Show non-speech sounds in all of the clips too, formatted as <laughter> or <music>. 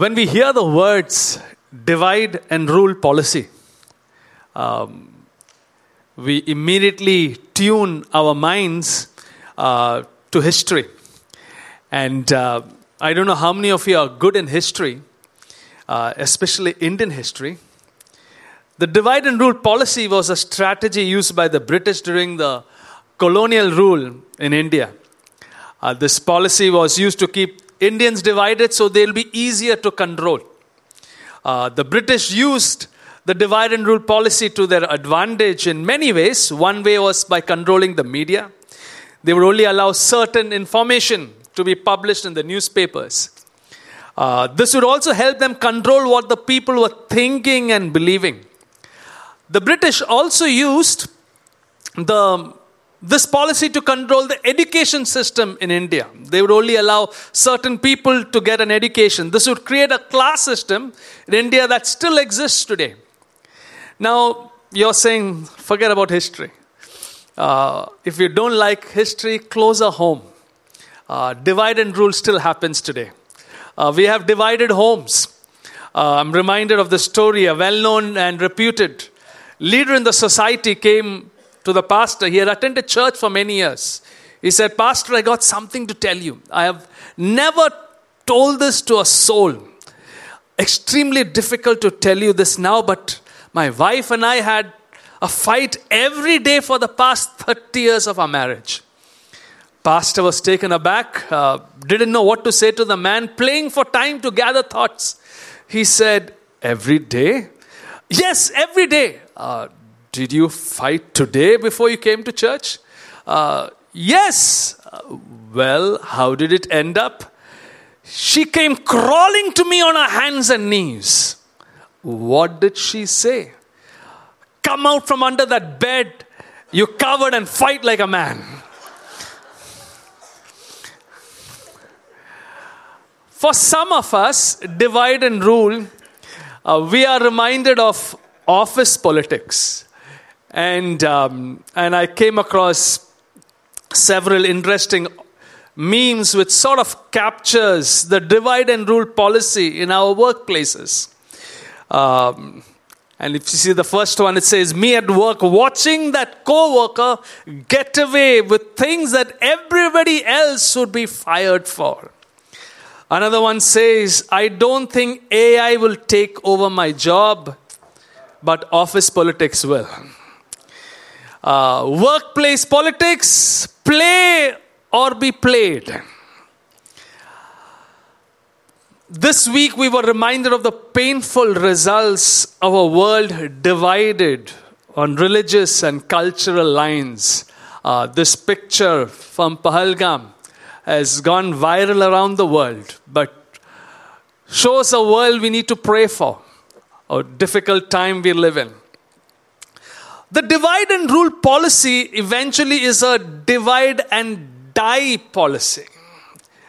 When we hear the words divide and rule policy, um, we immediately tune our minds uh, to history. And uh, I don't know how many of you are good in history, uh, especially Indian history. The divide and rule policy was a strategy used by the British during the colonial rule in India. Uh, this policy was used to keep Indians divided so they'll be easier to control. Uh, the British used the divide and rule policy to their advantage in many ways. One way was by controlling the media, they would only allow certain information to be published in the newspapers. Uh, this would also help them control what the people were thinking and believing. The British also used the, this policy to control the education system in India. They would only allow certain people to get an education. This would create a class system in India that still exists today. Now, you're saying, forget about history. Uh, if you don't like history, close a home. Uh, divide and rule still happens today. Uh, we have divided homes. Uh, I'm reminded of the story a well known and reputed leader in the society came to the pastor. He had attended church for many years. He said, Pastor, I got something to tell you. I have never told this to a soul. Extremely difficult to tell you this now, but my wife and I had a fight every day for the past <laughs> 30 years of our marriage. Pastor was taken aback, uh, didn't know what to say to the man, playing for time to gather thoughts. He said, Every day? Yes, every day. Uh, did you fight today before you came to church? Uh, yes. Uh, well, how did it end up? She came crawling to me on her hands and knees. What did she say? Come out from under that bed, you covered, and fight like a man. For some of us, divide and rule, uh, we are reminded of office politics. And, um, and I came across several interesting memes which sort of captures the divide and rule policy in our workplaces. Um, and if you see the first one, it says, Me at work watching that co worker get away with things that everybody else would be fired for. Another one says, I don't think AI will take over my job, but office politics will. Uh, workplace politics, play or be played. This week we were reminded of the painful results of a world divided on religious and cultural lines. Uh, this picture from Pahalgam has gone viral around the world, but shows a world we need to pray for, a difficult time we live in. The divide and rule policy eventually is a divide and die policy.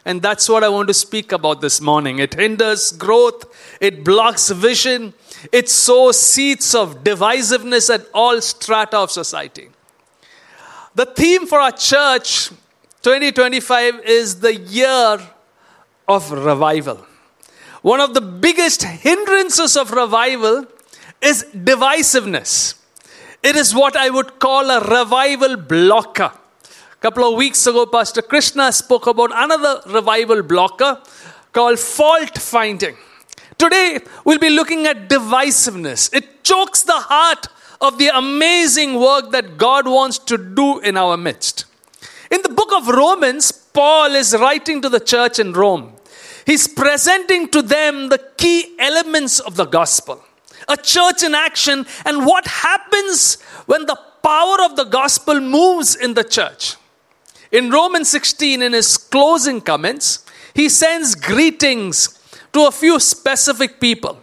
And that's what I want to speak about this morning. It hinders growth, it blocks vision, it sows seeds of divisiveness at all strata of society. The theme for our church 2025 is the year of revival. One of the biggest hindrances of revival is divisiveness. It is what I would call a revival blocker A couple of weeks ago, Pastor Krishna spoke about another revival blocker called fault finding. Today, we'll be looking at divisiveness. It chokes the heart of the amazing work that God wants to do in our midst. In the book of Romans, Paul is writing to the church in Rome. He's presenting to them the key elements of the gospel a church in action and what happens when the power of the gospel moves in the church. In Romans 16, in his closing comments, he sends greetings to a few specific people.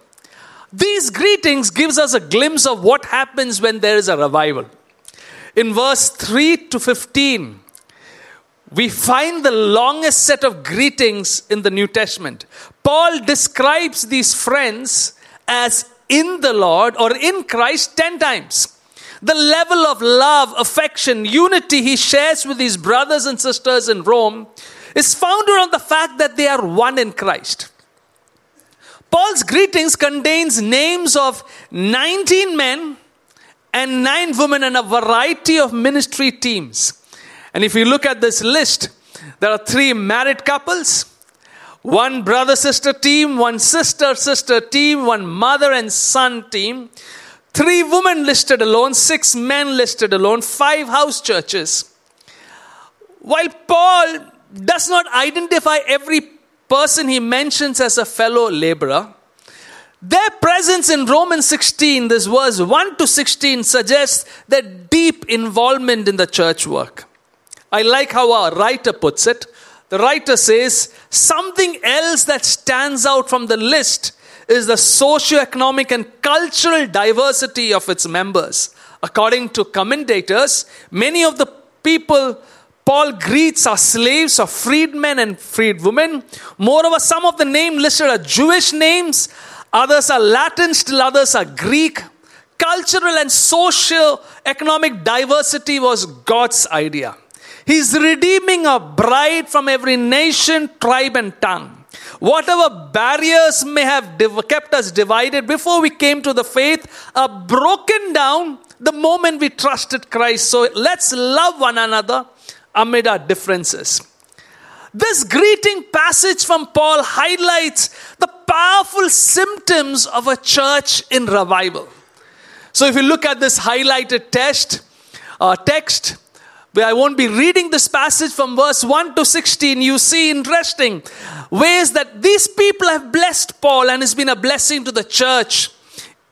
These greetings gives us a glimpse of what happens when there is a revival. In verse 3 to 15, we find the longest set of greetings in the New Testament. Paul describes these friends as in the Lord or in Christ 10 times. The level of love, affection, unity he shares with his brothers and sisters in Rome is founded on the fact that they are one in Christ. Paul's greetings contains names of 19 men and 9 women and a variety of ministry teams. And if you look at this list, there are three married couples, one brother sister team, one sister sister team, one mother and son team, three women listed alone, six men listed alone, five house churches. While Paul does not identify every person he mentions as a fellow laborer, their presence in Romans 16, this verse 1 to 16, suggests their deep involvement in the church work. I like how our writer puts it. The writer says, something else that stands out from the list is the socio-economic and cultural diversity of its members. According to commentators, many of the people Paul greets are slaves or freedmen and freedwomen. Moreover, some of the names listed are Jewish names, others are Latin, still others are Greek. Cultural and social economic diversity was God's idea. He's redeeming a bride from every nation, tribe, and tongue. Whatever barriers may have kept us divided before we came to the faith are broken down the moment we trusted Christ. So let's love one another amid our differences. This greeting passage from Paul highlights the powerful symptoms of a church in revival. So if you look at this highlighted text, uh, text, I won't be reading this passage from verse 1 to 16. You see interesting ways that these people have blessed Paul and has been a blessing to the church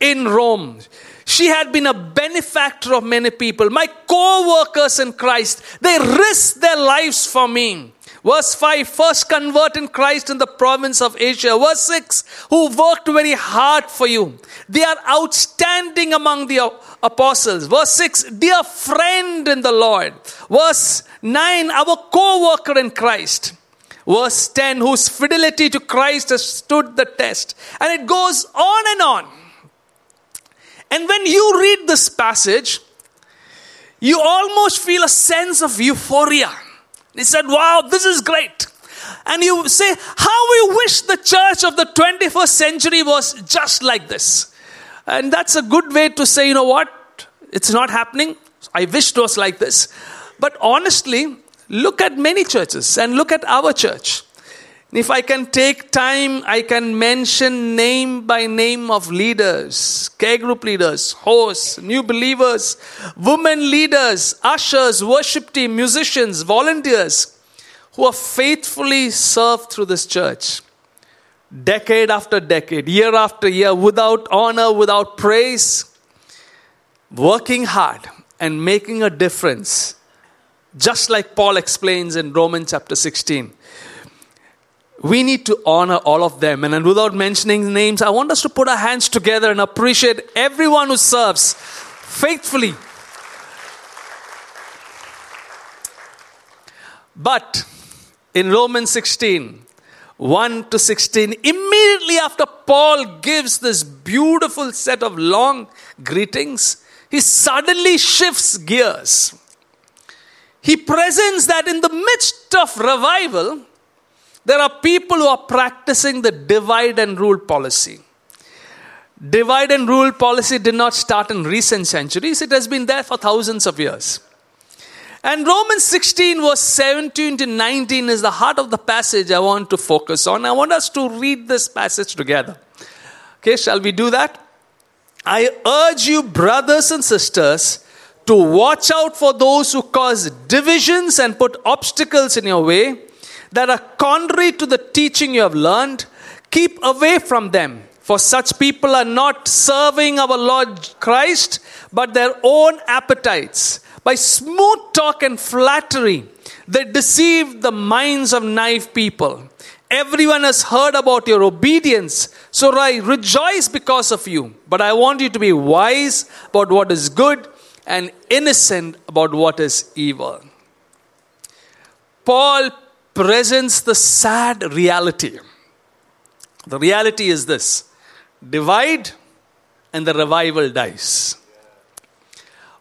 in Rome. She had been a benefactor of many people. My co workers in Christ, they risked their lives for me. Verse 5 First convert in Christ in the province of Asia. Verse 6 Who worked very hard for you. They are outstanding among the apostles. Verse 6 Dear friend in the Lord. Verse 9 Our co worker in Christ. Verse 10 Whose fidelity to Christ has stood the test. And it goes on and on. And when you read this passage, you almost feel a sense of euphoria. He said, Wow, this is great. And you say, How we wish the church of the 21st century was just like this. And that's a good way to say, you know what? It's not happening. I wish it was like this. But honestly, look at many churches and look at our church. If I can take time, I can mention name by name of leaders, care group leaders, hosts, new believers, women leaders, ushers, worship team, musicians, volunteers who have faithfully served through this church. Decade after decade, year after year, without honor, without praise, working hard and making a difference, just like Paul explains in Romans chapter 16 we need to honor all of them. And without mentioning names, I want us to put our hands together and appreciate everyone who serves faithfully. But in Romans 16, 1 to 16, immediately after Paul gives this beautiful set of long greetings, he suddenly shifts gears. He presents that in the midst of revival, there are people who are practicing the divide and rule policy. Divide and rule policy did not start in recent centuries, it has been there for thousands of years. And Romans 16, verse 17 to 19 is the heart of the passage I want to focus on. I want us to read this passage together. Okay, shall we do that? I urge you, brothers and sisters, to watch out for those who cause divisions and put obstacles in your way that are contrary to the teaching you have learned, keep away from them. For such people are not serving our Lord Christ, but their own appetites. By smooth talk and flattery, they deceive the minds of naive people. Everyone has heard about your obedience, so I rejoice because of you. But I want you to be wise about what is good and innocent about what is evil. Paul presents the sad reality. The reality is this divide and the revival dies.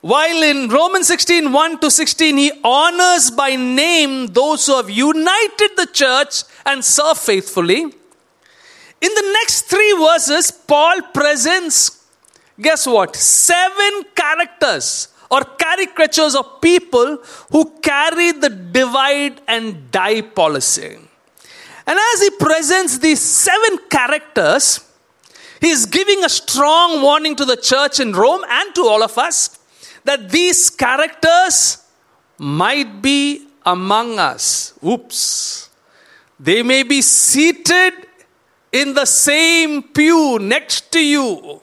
While in Romans 16 1 to 16, he honors by name those who have united the church and serve faithfully. In the next three verses, Paul presents, guess what? Seven characters or caricatures of people who carry the divide and die policy. And as he presents these seven characters, he is giving a strong warning to the church in Rome and to all of us that these characters might be among us. Oops. They may be seated in the same pew next to you.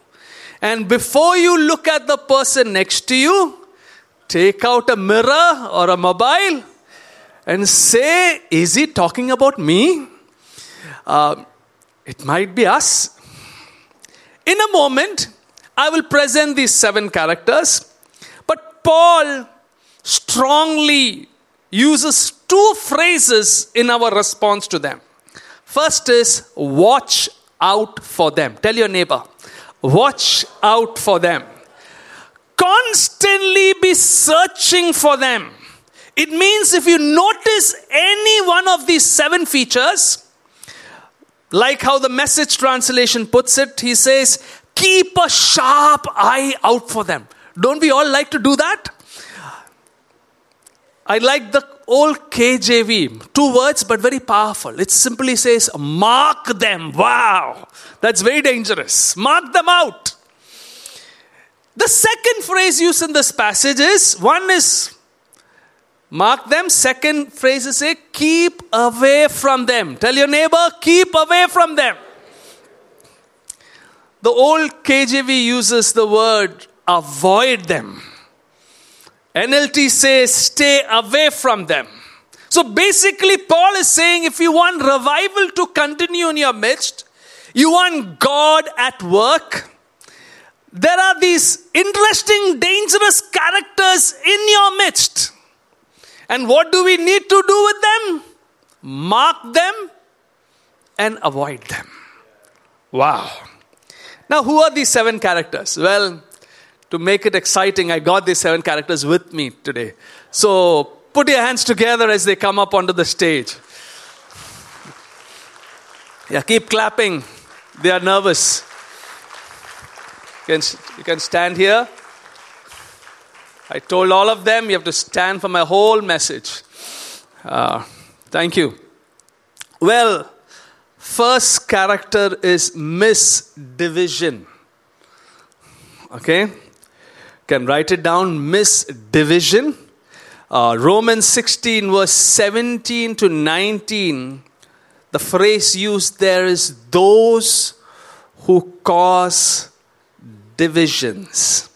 And before you look at the person next to you, take out a mirror or a mobile and say, Is he talking about me? Uh, it might be us. In a moment, I will present these seven characters, but Paul strongly uses two phrases in our response to them. First is watch out for them. Tell your neighbor, watch out for them. Constantly be searching for them. It means if you notice any one of these seven features, like how the message translation puts it, he says, keep a sharp eye out for them. Don't we all like to do that? I like the old KJV, two words but very powerful. It simply says, mark them. Wow, that's very dangerous. Mark them out. The second phrase used in this passage is one is Mark them. Second phrase is say, keep away from them. Tell your neighbor, keep away from them. The old KJV uses the word avoid them. NLT says stay away from them. So basically, Paul is saying if you want revival to continue in your midst, you want God at work, there are these interesting, dangerous characters in your midst. And what do we need to do with them? Mark them and avoid them. Wow. Now, who are these seven characters? Well, to make it exciting, I got these seven characters with me today. So, put your hands together as they come up onto the stage. Yeah, keep clapping. They are nervous. You can, you can stand here. I told all of them you have to stand for my whole message. Uh, thank you. Well, first character is Miss Division. Okay? Can write it down Miss Division. Uh, Romans 16, verse 17 to 19. The phrase used there is those who cause divisions.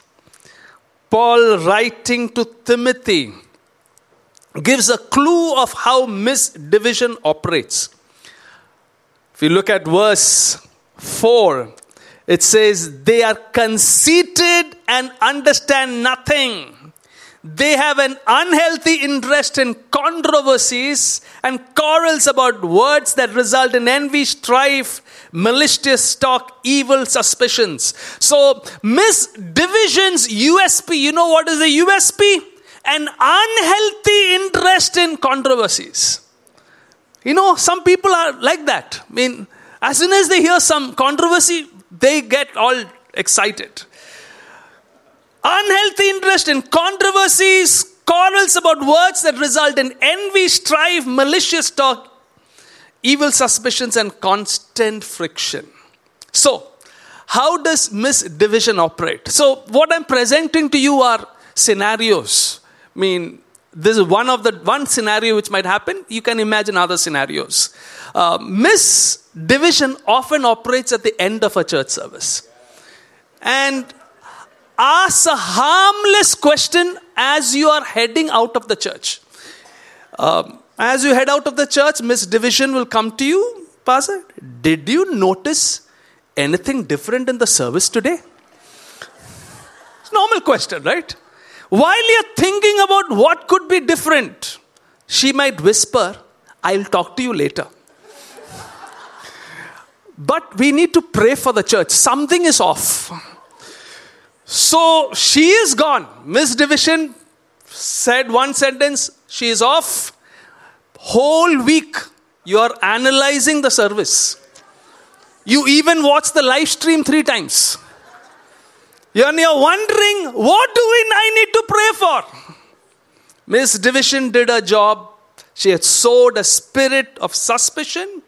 Paul, writing to Timothy, gives a clue of how Miss Division operates. If you look at verse 4, it says, They are conceited and understand nothing. They have an unhealthy interest in controversies and quarrels about words that result in envy, strife, malicious talk, evil suspicions. So, Miss Division's USP, you know what is the USP? An unhealthy interest in controversies. You know, some people are like that. I mean, as soon as they hear some controversy, they get all excited unhealthy interest in controversies, quarrels about words that result in envy, strife, malicious talk, evil suspicions, and constant friction. So, how does Miss Division operate? So, what I'm presenting to you are scenarios. I mean, this is one of the one scenario which might happen. You can imagine other scenarios. Uh, Miss Division often operates at the end of a church service. And ask a harmless question as you are heading out of the church. Um, As you head out of the church, Miss Division will come to you. Pastor, did you notice anything different in the service today? It's a normal question, right? While you're thinking about what could be different, she might whisper, I'll talk to you later. But we need to pray for the church. Something is off. So she is gone. Miss Division said one sentence, she is off. Whole week, you are analyzing the service. You even watch the live stream three times. And You're wondering, what do we, I need to pray for? Miss Division did a job. She had sowed a spirit of suspicion,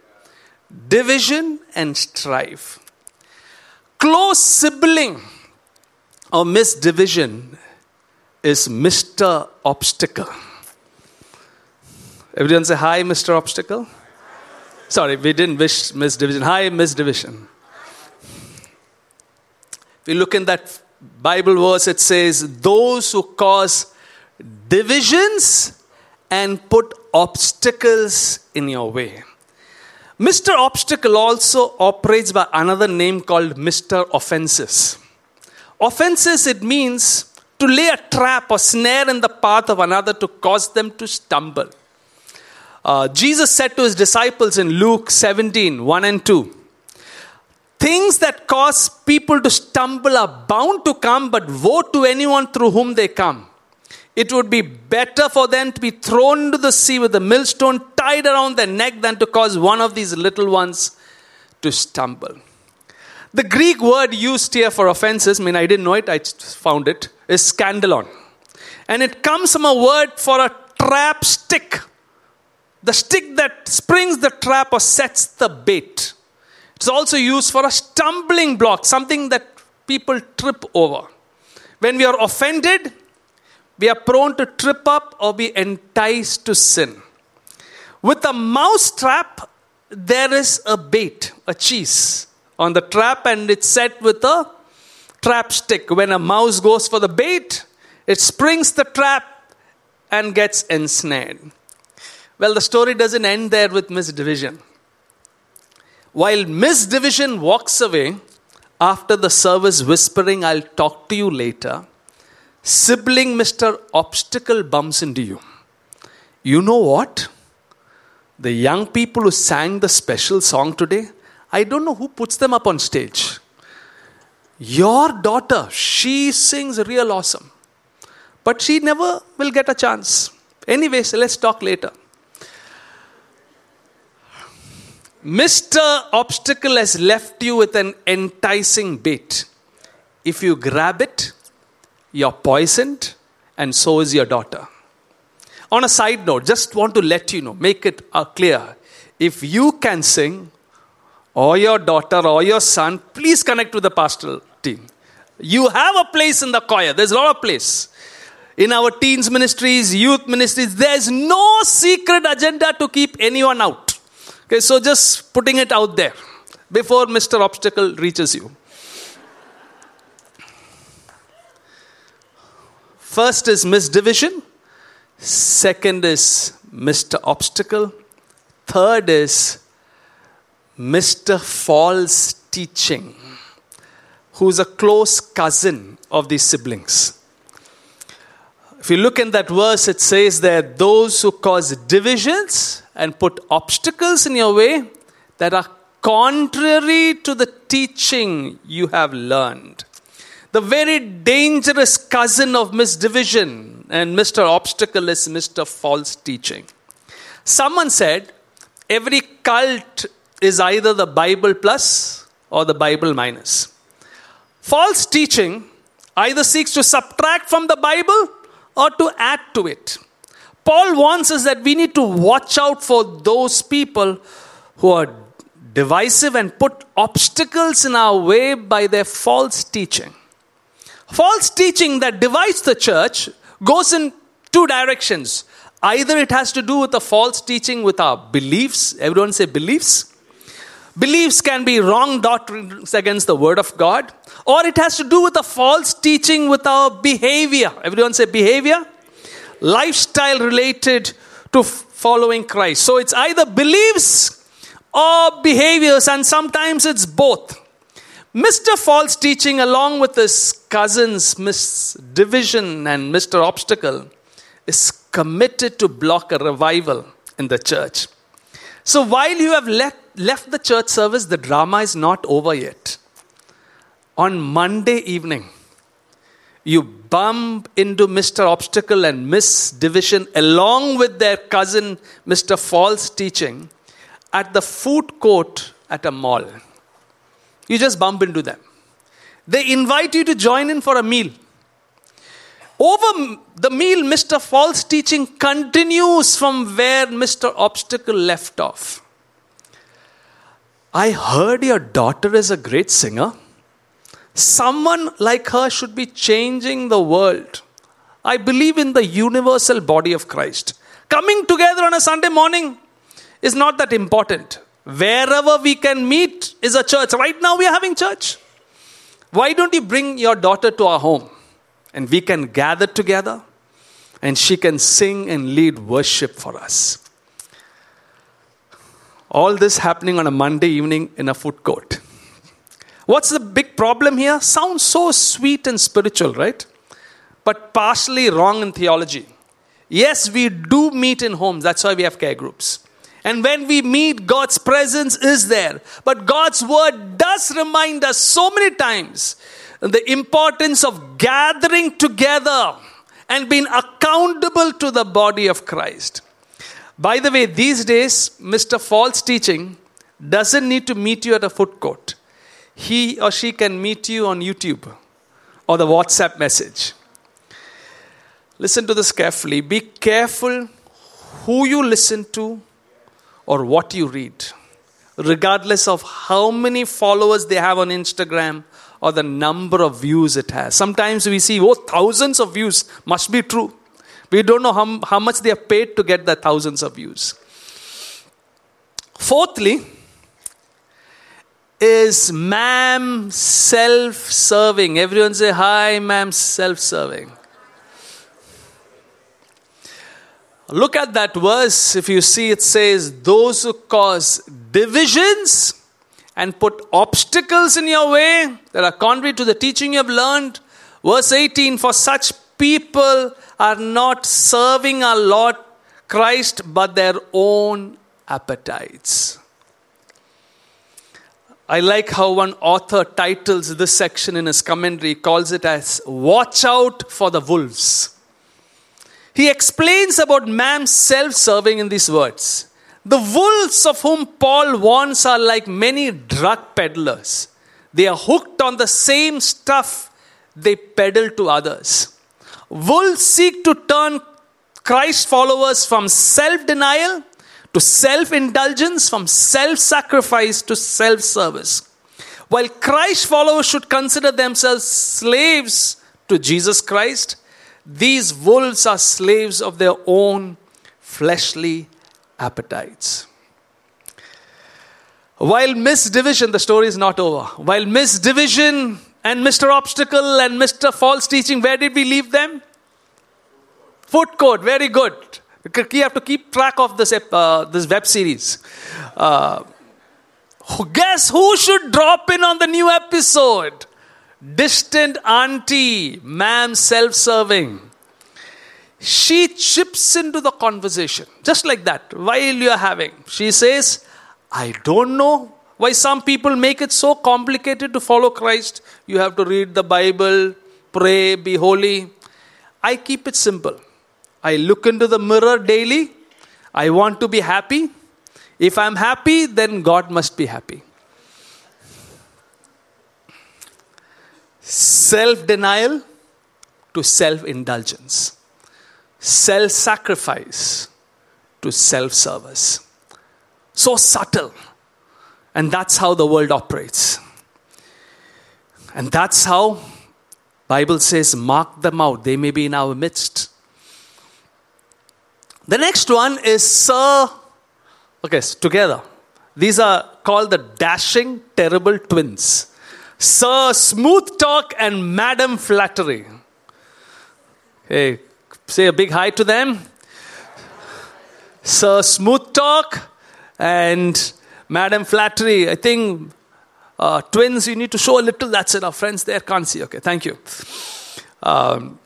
division, and strife. Close sibling of Miss Division is Mr. Obstacle. Everyone say hi, Mr. Obstacle. Sorry, we didn't wish Miss Division. Hi, Miss Division. If you look in that Bible verse, it says, Those who cause divisions and put obstacles in your way. Mr. Obstacle also operates by another name called Mr. Offenses. Offenses, it means to lay a trap or snare in the path of another to cause them to stumble. Uh, Jesus said to his disciples in Luke 17 1 and 2 Things that cause people to stumble are bound to come, but woe to anyone through whom they come. It would be better for them to be thrown into the sea with a millstone tied around their neck than to cause one of these little ones to stumble. The Greek word used here for offenses, I mean, I didn't know it, I found it, is scandalon. And it comes from a word for a trap stick. The stick that springs the trap or sets the bait. It's also used for a stumbling block, something that people trip over. When we are offended, we are prone to trip up or be enticed to sin. With a mouse trap, there is a bait, a cheese on the trap, and it's set with a trap stick. When a mouse goes for the bait, it springs the trap and gets ensnared. Well, the story doesn't end there with Miss Division. While Miss Division walks away after the service, whispering, I'll talk to you later, sibling Mr. Obstacle bumps into you. You know what? The young people who sang the special song today, I don't know who puts them up on stage. Your daughter, she sings real awesome. But she never will get a chance. Anyways, let's talk later. Mr. Obstacle has left you with an enticing bait. If you grab it, you're poisoned, and so is your daughter. On a side note, just want to let you know, make it uh, clear. If you can sing, or your daughter or your son, please connect with the pastoral team. You have a place in the choir. There's a lot of place. In our teens ministries, youth ministries, there's no secret agenda to keep anyone out. Okay, so just putting it out there before Mr. Obstacle reaches you. First is Miss Division. Second is Mr. Obstacle. Third is Mr. False Teaching, who's a close cousin of these siblings. If you look in that verse, it says that those who cause divisions and put obstacles in your way that are contrary to the teaching you have learned the very dangerous cousin of Miss Division and Mr. Obstacle is Mr. False Teaching. Someone said every cult is either the Bible plus or the Bible minus. False teaching either seeks to subtract from the Bible or to add to it. Paul warns us that we need to watch out for those people who are divisive and put obstacles in our way by their false teaching. False teaching that divides the church goes in two directions. Either it has to do with a false teaching with our beliefs. Everyone say beliefs. Beliefs can be wrong doctrines against the word of God, or it has to do with a false teaching with our behavior. Everyone say behavior. Lifestyle related to following Christ. So it's either beliefs or behaviors, and sometimes it's both. Mr. False teaching, along with his cousins, Miss Division and Mr. Obstacle, is committed to block a revival in the church. So while you have left, left the church service, the drama is not over yet. On Monday evening, you bump into Mr. Obstacle and Miss Division along with their cousin, Mr. False Teaching, at the food court at a mall. You just bump into them. They invite you to join in for a meal. Over the meal, Mr. False Teaching continues from where Mr. Obstacle left off. I heard your daughter is a great singer. Someone like her should be changing the world. I believe in the universal body of Christ. Coming together on a Sunday morning is not that important. Wherever we can meet is a church. Right now, we are having church. Why don't you bring your daughter to our home and we can gather together and she can sing and lead worship for us? All this happening on a Monday evening in a food court. What's the big problem here? Sounds so sweet and spiritual, right? But partially wrong in theology. Yes, we do meet in homes. That's why we have care groups. And when we meet, God's presence is there. But God's word does remind us so many times the importance of gathering together and being accountable to the body of Christ. By the way, these days, Mr. False Teaching doesn't need to meet you at a food court he or she can meet you on YouTube or the WhatsApp message. Listen to this carefully. Be careful who you listen to or what you read, regardless of how many followers they have on Instagram or the number of views it has. Sometimes we see, oh, thousands of views must be true. We don't know how, how much they are paid to get the thousands of views. Fourthly, is ma'am self serving. Everyone say, Hi, ma'am, self serving. Look at that verse. If you see, it says, Those who cause divisions and put obstacles in your way that are contrary to the teaching you have learned. Verse 18 For such people are not serving our Lord Christ, but their own appetites. I like how one author titles this section in his commentary, calls it as Watch Out for the Wolves. He explains about man's self serving in these words. The wolves of whom Paul warns are like many drug peddlers. They are hooked on the same stuff they peddle to others. Wolves seek to turn Christ followers from self denial to self indulgence, from self sacrifice to self service. While Christ followers should consider themselves slaves to Jesus Christ, these wolves are slaves of their own fleshly appetites. While Miss Division, the story is not over. While Miss Division and Mr. Obstacle and Mr. False Teaching, where did we leave them? Food court, very good. You have to keep track of this, uh, this web series. Uh, guess who should drop in on the new episode? Distant auntie, ma'am self serving. She chips into the conversation, just like that, while you're having. She says, I don't know why some people make it so complicated to follow Christ. You have to read the Bible, pray, be holy. I keep it simple. I look into the mirror daily. I want to be happy. If I'm happy, then God must be happy. Self denial to self indulgence, self sacrifice to self service. So subtle. And that's how the world operates. And that's how Bible says, mark them out. They may be in our midst. The next one is Sir. Okay, together. These are called the dashing, terrible twins. Sir Smooth Talk and Madam Flattery. Hey, say a big hi to them. Sir Smooth Talk and Madam Flattery. I think uh, twins, you need to show a little. That's it. Our friends there can't see. Okay, thank you. Um,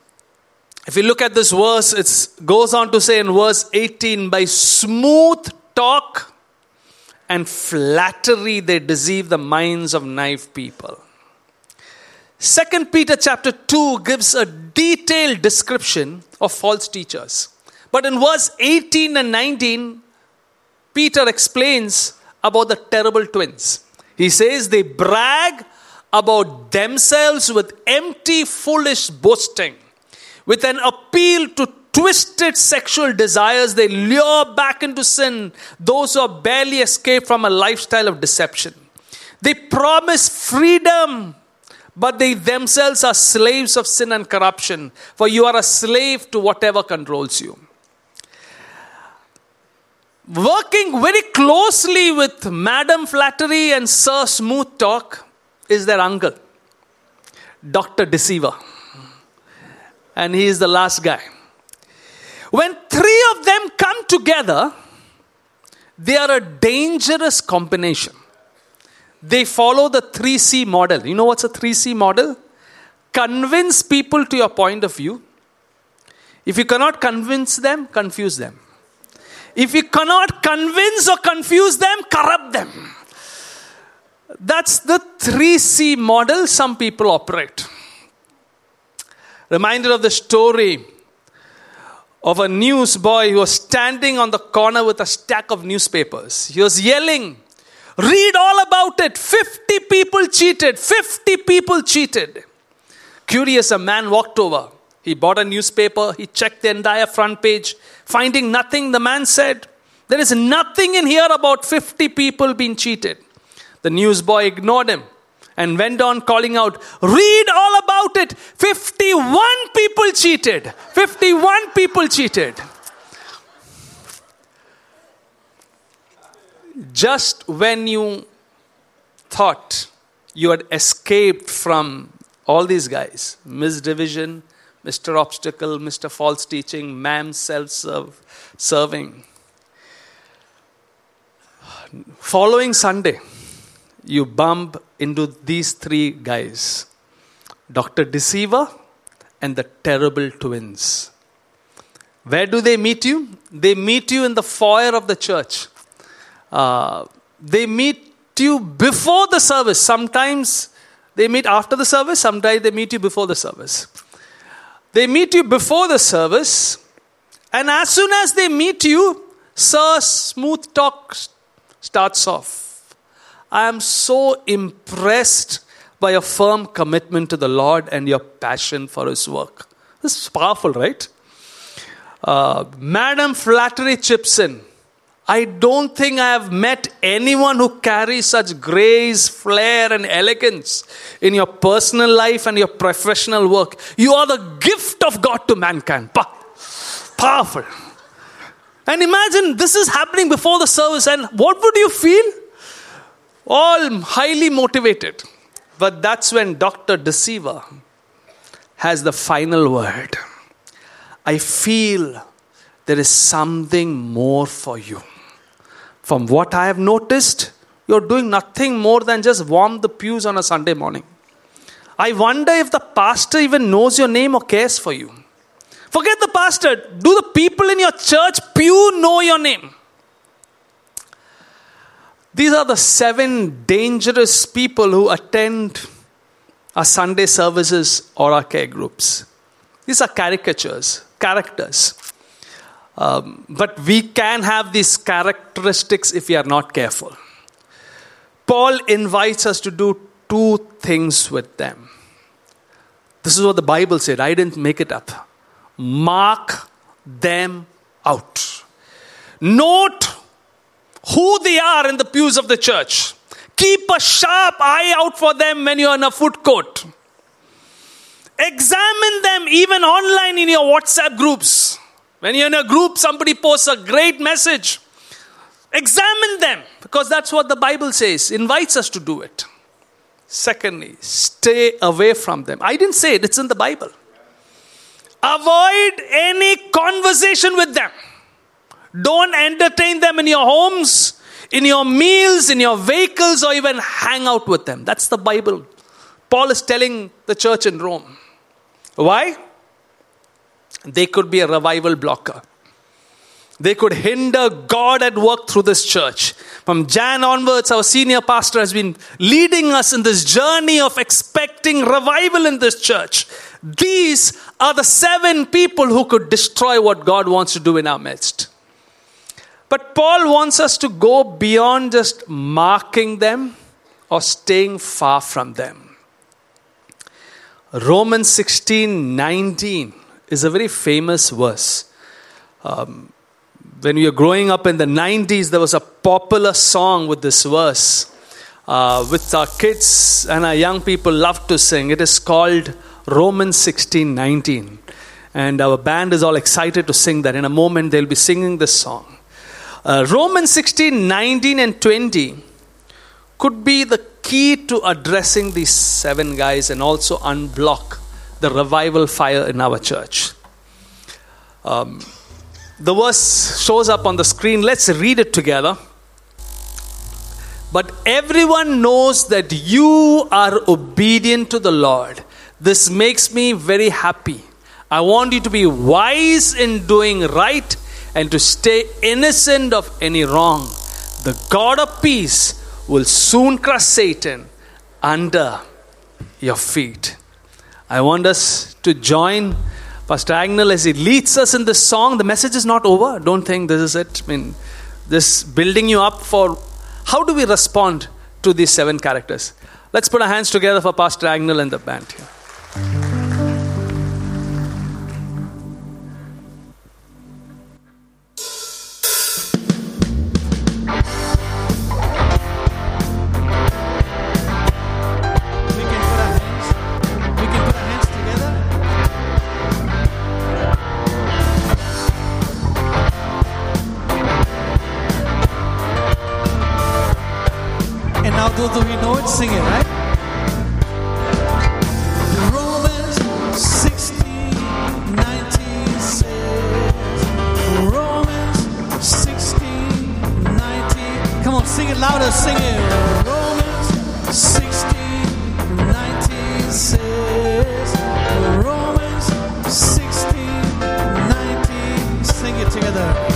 if you look at this verse, it goes on to say in verse 18 by smooth talk and flattery they deceive the minds of naive people. Second Peter chapter 2 gives a detailed description of false teachers. But in verse 18 and 19, Peter explains about the terrible twins. He says they brag about themselves with empty, foolish boasting. With an appeal to twisted sexual desires, they lure back into sin those who have barely escaped from a lifestyle of deception. They promise freedom but they themselves are slaves of sin and corruption, for you are a slave to whatever controls you. Working very closely with Madam Flattery and Sir Smooth Talk is their uncle, Dr. Deceiver. And he is the last guy. When three of them come together, they are a dangerous combination they follow the 3C model. You know what's a 3C model? Convince people to your point of view. If you cannot convince them, confuse them. If you cannot convince or confuse them, corrupt them. That's the 3C model some people operate. Reminded of the story of a newsboy who was standing on the corner with a stack of newspapers. He was yelling, Read all about it. 50 people cheated. 50 people cheated. Curious, a man walked over. He bought a newspaper. He checked the entire front page. Finding nothing, the man said, There is nothing in here about 50 people being cheated. The newsboy ignored him and went on calling out, Read all about it. 51 people cheated. 51 people cheated. Just when you thought you had escaped from all these guys Miss Division, Mr. Obstacle, Mr. False Teaching, Ma'am Self Serving. Following Sunday, you bump into these three guys Dr. Deceiver and the terrible twins. Where do they meet you? They meet you in the foyer of the church. Uh, they meet you before the service. Sometimes they meet after the service, sometimes they meet you before the service. They meet you before the service, and as soon as they meet you, Sir Smooth Talk starts off. I am so impressed by your firm commitment to the Lord and your passion for His work. This is powerful, right? Uh, Madam Flattery chips in. I don't think I have met anyone who carries such grace, flair, and elegance in your personal life and your professional work. You are the gift of God to mankind. Powerful. And imagine this is happening before the service, and what would you feel? All highly motivated. But that's when Dr. Deceiver has the final word. I feel there is something more for you. From what I have noticed, you're doing nothing more than just warm the pews on a Sunday morning. I wonder if the pastor even knows your name or cares for you. Forget the pastor. Do the people in your church pew know your name? These are the seven dangerous people who attend our Sunday services or our care groups. These are caricatures, characters. Um, but we can have these characteristics if we are not careful. Paul invites us to do two things with them. This is what the Bible said. I didn't make it up. Mark them out. Note who they are in the pews of the church. Keep a sharp eye out for them when you're in a food court. Examine them even online in your WhatsApp groups. When you're in a group, somebody posts a great message. Examine them because that's what the Bible says, invites us to do it. Secondly, stay away from them. I didn't say it, it's in the Bible. Avoid any conversation with them. Don't entertain them in your homes, in your meals, in your vehicles, or even hang out with them. That's the Bible. Paul is telling the church in Rome. Why? They could be a revival blocker. They could hinder God at work through this church. From Jan onwards, our senior pastor has been leading us in this journey of expecting revival in this church. These are the seven people who could destroy what God wants to do in our midst. But Paul wants us to go beyond just marking them or staying far from them. Romans 16 19 is a very famous verse. Um, when we were growing up in the 90s, there was a popular song with this verse, uh, which our kids and our young people love to sing. It is called Romans 16 19. And our band is all excited to sing that. In a moment, they'll be singing this song. Uh, Romans 16 19 and 20 could be the key to addressing these seven guys and also unblock the revival fire in our church. Um, the verse shows up on the screen. Let's read it together. But everyone knows that you are obedient to the Lord. This makes me very happy. I want you to be wise in doing right and to stay innocent of any wrong. The God of peace will soon crush Satan under your feet. I want us to join Pastor Agnel as he leads us in this song. The message is not over. Don't think this is it. I mean, this building you up for how do we respond to these seven characters? Let's put our hands together for Pastor Agnel and the band here. Together.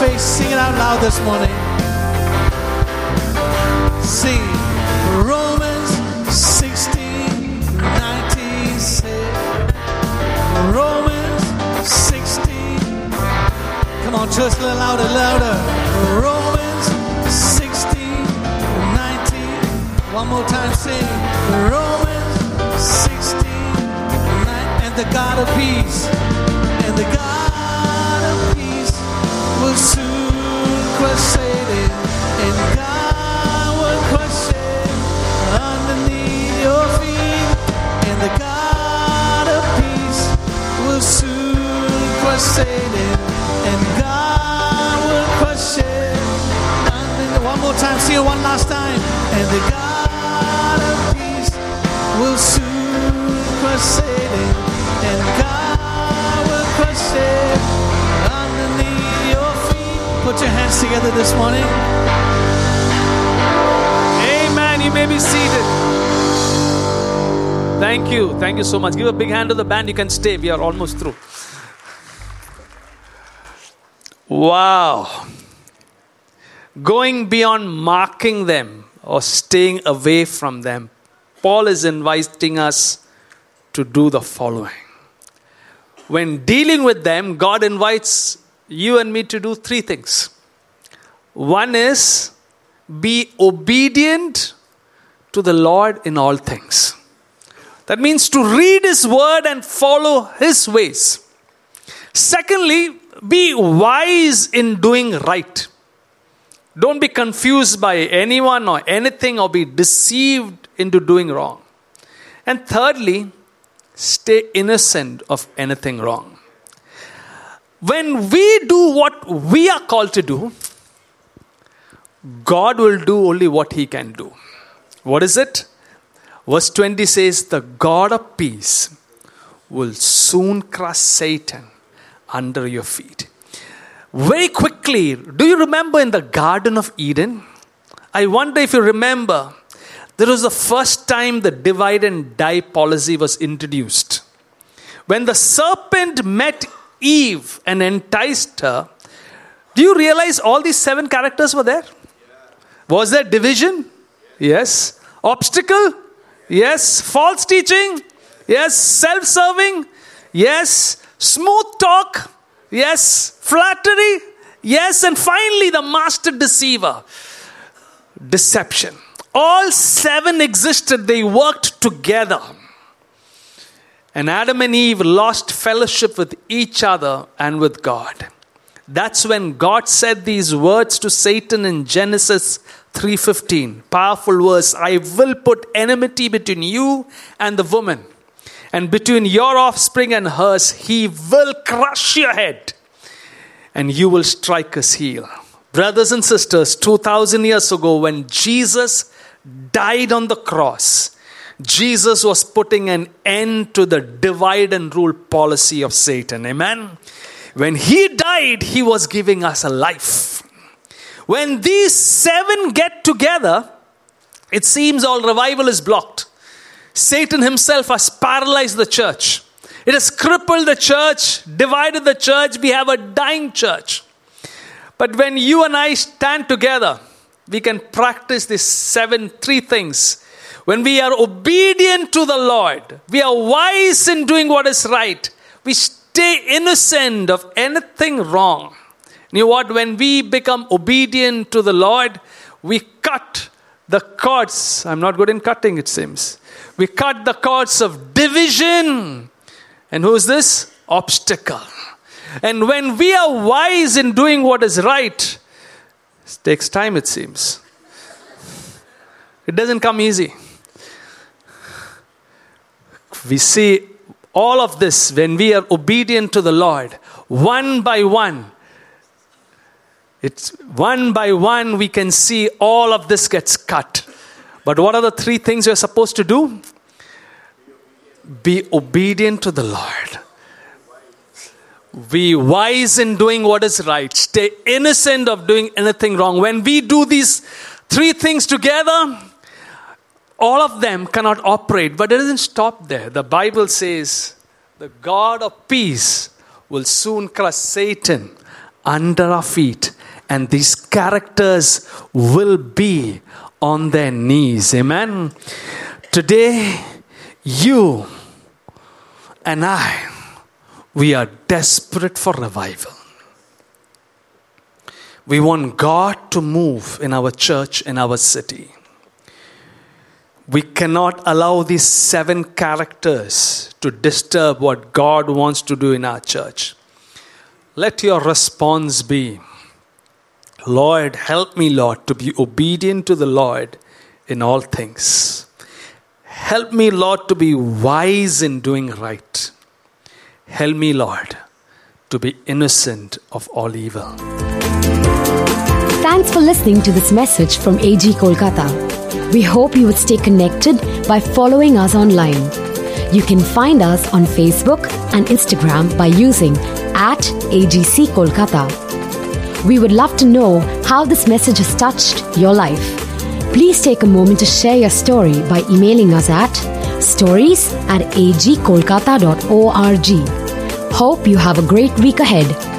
Face. Sing it out loud this morning. Sing Romans 16, 19 Romans 16. Come on, church, a little louder, louder. Romans 16, 19. One more time, sing. Romans 16, 9. And the God of peace, and the God will soon crush Satan, and God will crush it underneath your feet, and the God of peace will soon crush Satan, and God will crush it. One more time, see it one last time, and the God of peace will soon crush Satan, and God will crush it. Put your hands together this morning. Amen. You may be seated. Thank you. Thank you so much. Give a big hand to the band. You can stay. We are almost through. Wow. Going beyond marking them or staying away from them, Paul is inviting us to do the following. When dealing with them, God invites you and me to do three things. One is be obedient to the Lord in all things. That means to read His word and follow His ways. Secondly, be wise in doing right. Don't be confused by anyone or anything or be deceived into doing wrong. And thirdly, stay innocent of anything wrong. When we do what we are called to do, God will do only what He can do. What is it? Verse 20 says, The God of peace will soon crush Satan under your feet. Very quickly, do you remember in the Garden of Eden? I wonder if you remember, there was the first time the divide and die policy was introduced. When the serpent met Eve and enticed her, do you realize all these seven characters were there? Was there division? Yes. Obstacle? Yes. False teaching? Yes. Self serving? Yes. Smooth talk? Yes. Flattery? Yes. And finally, the master deceiver. Deception. All seven existed, they worked together. And Adam and Eve lost fellowship with each other and with God. That's when God said these words to Satan in Genesis 3:15. Powerful verse, I will put enmity between you and the woman, and between your offspring and hers, he will crush your head, and you will strike his heel. Brothers and sisters, 2000 years ago when Jesus died on the cross, Jesus was putting an end to the divide and rule policy of Satan. Amen. When he died, he was giving us a life. When these seven get together, it seems all revival is blocked. Satan himself has paralyzed the church. It has crippled the church, divided the church. We have a dying church. But when you and I stand together, we can practice these seven, three things. When we are obedient to the Lord, we are wise in doing what is right, we stay innocent of anything wrong. You know what? When we become obedient to the Lord, we cut the cords. I'm not good in cutting, it seems. We cut the cords of division. And who is this? Obstacle. And when we are wise in doing what is right, it takes time, it seems. It doesn't come easy. We see all of this when we are obedient to the Lord, one by one. It's one by one we can see all of this gets cut. But what are the three things you're supposed to do? Be obedient to the Lord. Be wise in doing what is right. Stay innocent of doing anything wrong. When we do these three things together, all of them cannot operate. But it doesn't stop there. The Bible says the God of peace will soon crush Satan under our feet, and these characters will be on their knees. Amen. Today, you and I, we are desperate for revival. We want God to move in our church, in our city. We cannot allow these seven characters to disturb what God wants to do in our church. Let your response be Lord, help me, Lord, to be obedient to the Lord in all things. Help me, Lord, to be wise in doing right. Help me, Lord, to be innocent of all evil. Thanks for listening to this message from AG Kolkata. We hope you would stay connected by following us online. You can find us on Facebook and Instagram by using at AGC Kolkata. We would love to know how this message has touched your life. Please take a moment to share your story by emailing us at stories at agkolkata.org. Hope you have a great week ahead.